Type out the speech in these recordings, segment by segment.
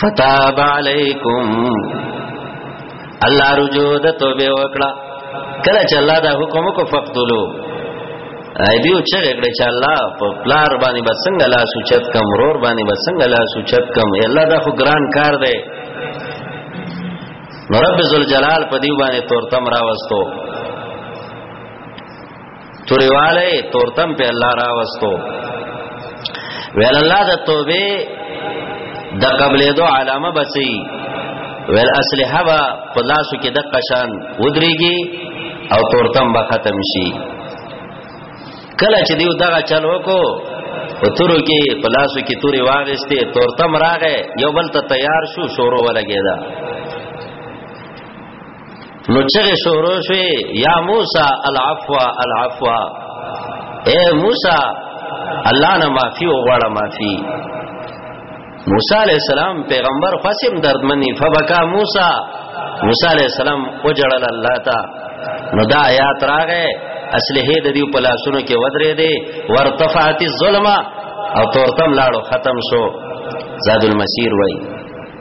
فتاب علیکم الله رجوع د توبه وکړه کله چې الله دا حکم کو فقتلو ای دیو چې کړه چې الله په پلار باندې بسنګ لا سوچت کم رور باندې بسنګ لا سوچت کم الله دا خو ګران کار دی نو رب ذل جلال په دیو باندې تورتم راوستو تورواله تورتم په الله را وستو ویل الله د توبه د قبلې دو علامه بچي ویل اسلحه با په لاسو کې د قشان ودرېږي او تورتم به ختم شي کله چې دیو دغه چل وکړو او تورو کې په لاسو کې توري واغستې تورتم راغې یو بل ته تیار شو شورو ولګېدا نو چغه شروع شوه یا موسی العفو العفو اے موسی الله نه معافي وغواړه معافي موسی علی السلام پیغمبر خاصم دردمنی فبکا موسی موسی علی السلام وجړل الله تا نو دا آیات راغې اصله د دې په لاسونو کې ودرې دي ورتفعت الظلمه او تورتم لاړو ختم شو زاد المسیر وای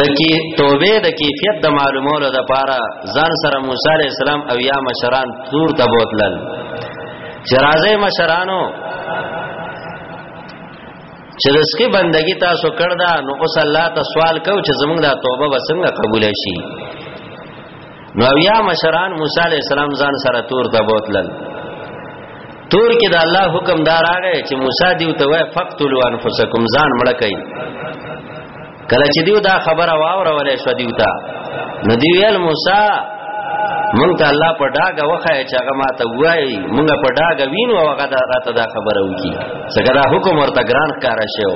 د کی توبه د کیفیت د معلومولو د پاره ځان سره موسی علی السلام او یا مشران تور ته بوتلل چې راځي مشرانو چې رزقي بندگی تاسو کړدا نو اوس الله ته سوال کو چې زمونږ د توبه وسنګ قبول شي نو یا مشران موسی علی السلام ځان سره تور ته بوتلل تور کې د الله حکم دار راغی چې موسی دیو ته وای فقتلوا انفسکم ځان مړ کړئ کله چې دیو دا خبره واورولې شو دیو ته نو دی ویل موسی مونږ ته الله په ډاګه وخایې چې هغه ماته وایي مونږ په ډاګه وینو او هغه راته دا خبره وکي څنګه دا حکم ورته ګران ښکار شو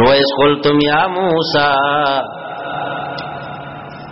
نو اس قلتم یا موسی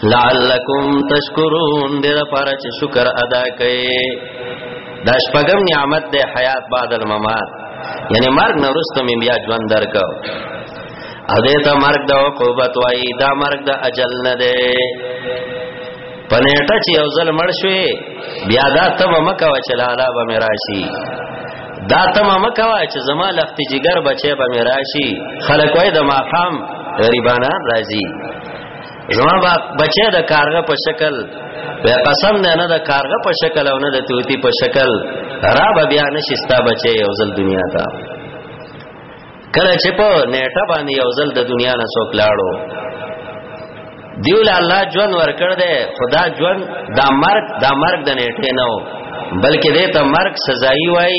لعلکم تشکرون دې لپاره چې شکر ادا کړئ دا شپږم نعمت د حیات بعد الممات یعنی مرګ نه وروسته مې بیا ژوند درکاو ا دې ته مرګ د عقوبت وای دا مرګ د اجل نه دی پنهټه چې یو ځل مړ شوې بیا دا تم مکوا چې لالا به مراشي دا تم مکوا چې زما لخت جګر بچي به مراشي خلک وای د ماقام غریبانان راځي زما با بچه د کارغه په شکل وی قسم نه نه د کارغه په شکل او نه د توتی په شکل را به بیا نشستا بچه یو ځل دنیا ته کله چې په نیټه باندې یو ځل د دنیا نه څوک لاړو دیول الله ژوند ورکړ دې خدا ژوند دا مرګ دا مرګ د نیټه نه و بلکې دې ته مرګ سزای وای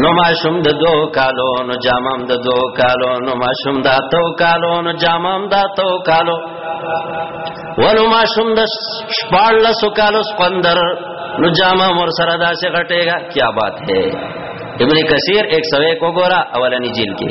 نو ماشوم د دو کالو نو جامم د دو کالو نو ماشوم د اتو کالو نو جامم د اتو کالو ولو ماشوم د شپږ لسو کالو سپندر نو جامم ور سره داسې غټېږي کیا بات ہے ابن کثیر 101 وګورا اولنی جیل کې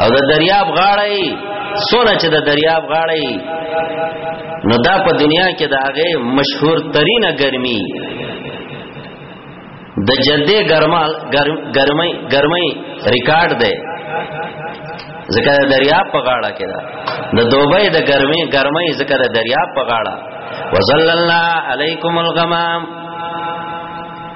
او د دریاب غاړی سونه چې د دریاب غاړی نو دا په دنیا کې د هغه مشهور ترینه ګرمي د جدې ګرما ګرمي ګرمي ریکارډ ده ځکه د دریاب په غاړه کې ده د دوبۍ د ګرمي ګرمي ځکه د دریاب په غاړه وزللنا علیکم الغمام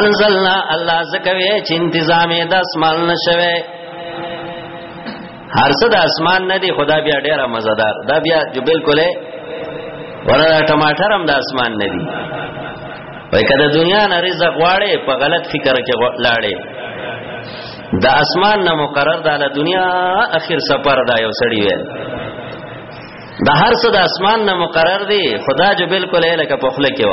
انزلنا الله زکوي چې تنظیم د اسمان نشوي هر څه د اسمان نه دی خدا بیا ډیره مزدار دا بیا جو بالکل ورته ټماټر هم د اسمان نه دی وای کله دنیا نه رزق واړې په غلط فکر کې لاړې د اسمان نه مقرر ده له دنیا اخر سفر دا یو سړی وي د هر څه د اسمان نه مقرر دی خدا جو بالکل لکه په خله کې و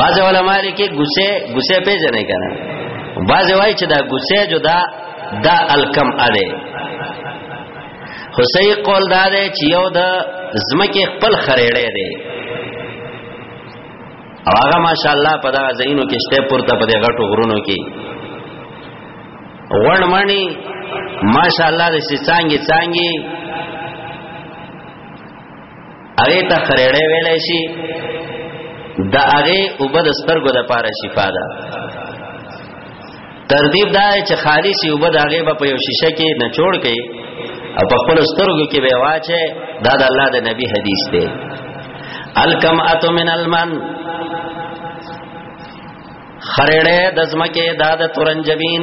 بعض علماء لیکي غصه غصه پیژنې کنه بعض وایي چې دا غصه جدا دا الکم اده حسین قول دا ده چې یو د زمکه خپل خریړې ده او هغه ماشاءالله په دا زینو کې شته پورته په دې غټو غرونو کې وړ مانی ماشاءالله د سي څنګه څنګه هغه ته خریړې ویلې شي د هغه وبد سترګو د پاره شفا ده ترتیب دا چې خالص وبد هغه په یو شیشه کې نه جوړ کړي او په خپل سترګو کې به واچي دا د الله د نبی حدیث دی الکم اتو من المن خریړې د زمکه دا د تورنجبین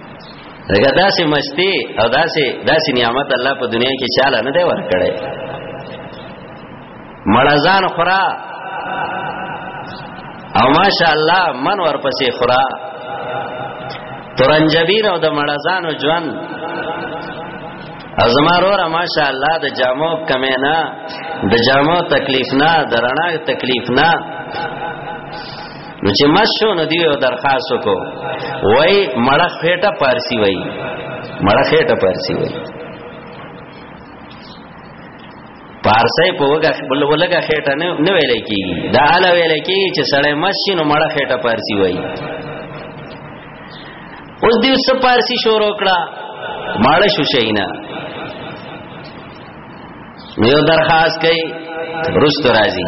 دغه داسې مستی او داسې داسې نعمت الله په دنیا کې چاله نه دی ورکړی مړزان خورا او ماشاء الله من ورپسې خورا ترنجبین او د مړزانو ژوند او زما روره ماشاء الله د جامو کمه نه د جامو تکلیف نه د رڼا تکلیف نه نو چې مشو نو دیو درخواست کو وای مړه خېټه پارسی وای مړه خېټه پارسی وای پارسای په وګه بل ولګه خېټه نه نه ویل کیږي دا اله ویل کیږي چې سړی مشي نو مړه خېټه پارسی وای اوس دیو څه پارسی شروع کړه ماړه شو شینا نو درخواست کوي رست راځي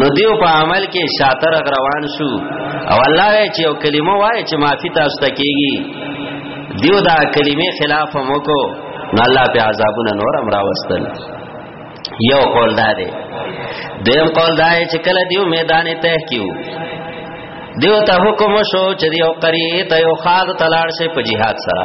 نو دیو په عمل کې شاتر روان شو او الله یې چې یو کلمه وایي چې معافي تاسو ته کیږي دیو دا کلمې خلاف مو کو نو الله په عذابونه نور امر واستل یو قول دا دی دیم قول دا دی چې کله دیو میدان ته کیو دیو ته حکم شو چې دیو قریه ته یو خاد تلاړ شي په jihad سره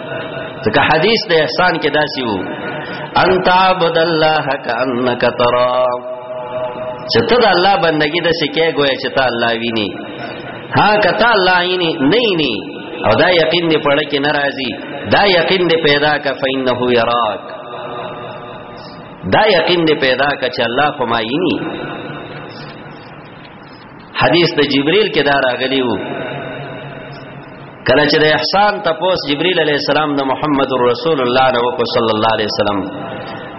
ځکه حدیث د احسان کې داسي وو ان تعبد الله کانک ترا چې ته د الله بندگی د سکه ګویا چې ته الله ویني ها کته الله یې نه نه او دا یقین دې پړه کې ناراضي دا یقین دې پیدا کا فینه یراک دا یقین دې پیدا کا چې الله خو ما یې نه حدیث د جبرئیل کې دا راغلی وو کله چې د احسان تپوس جبرئیل علی السلام د محمد رسول الله نو کو صلی الله علیه وسلم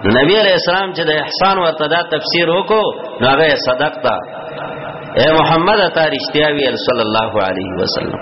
نو نبی علی السلام چې د احسان ورته دا تفسیر وکړو نو هغه صدق تا اے محمد ته رښتیا ویل صلی الله علیه وسلم